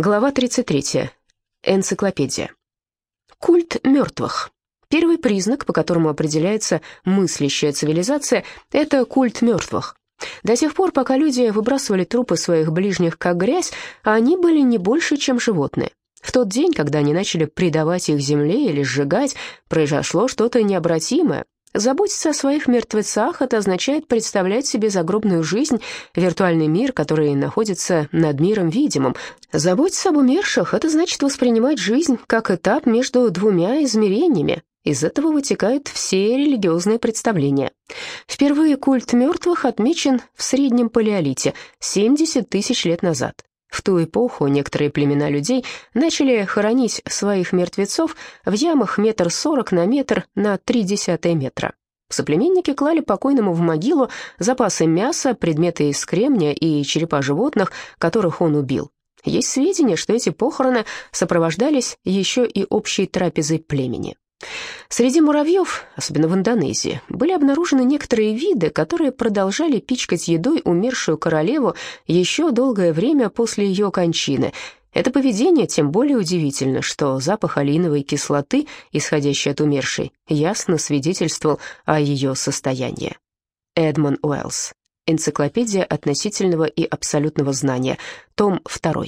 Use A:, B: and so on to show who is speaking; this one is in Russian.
A: Глава 33. Энциклопедия. Культ мертвых. Первый признак, по которому определяется мыслящая цивилизация, это культ мертвых. До тех пор, пока люди выбрасывали трупы своих ближних как грязь, они были не больше, чем животные. В тот день, когда они начали предавать их земле или сжигать, произошло что-то необратимое, Заботиться о своих мертвецах — это означает представлять себе загробную жизнь, виртуальный мир, который находится над миром видимым. Заботиться об умерших — это значит воспринимать жизнь как этап между двумя измерениями. Из этого вытекают все религиозные представления. Впервые культ мертвых отмечен в среднем палеолите, 70 тысяч лет назад. В ту эпоху некоторые племена людей начали хоронить своих мертвецов в ямах метр сорок на метр на три десятые метра. Соплеменники клали покойному в могилу запасы мяса, предметы из кремния и черепа животных, которых он убил. Есть сведения, что эти похороны сопровождались еще и общей трапезой племени. Среди муравьев, особенно в Индонезии, были обнаружены некоторые виды, которые продолжали пичкать едой умершую королеву еще долгое время после ее кончины. Это поведение тем более удивительно, что запах алиновой кислоты, исходящий от умершей, ясно свидетельствовал о ее состоянии. Эдмон Уэллс. Энциклопедия относительного и абсолютного знания. Том 2.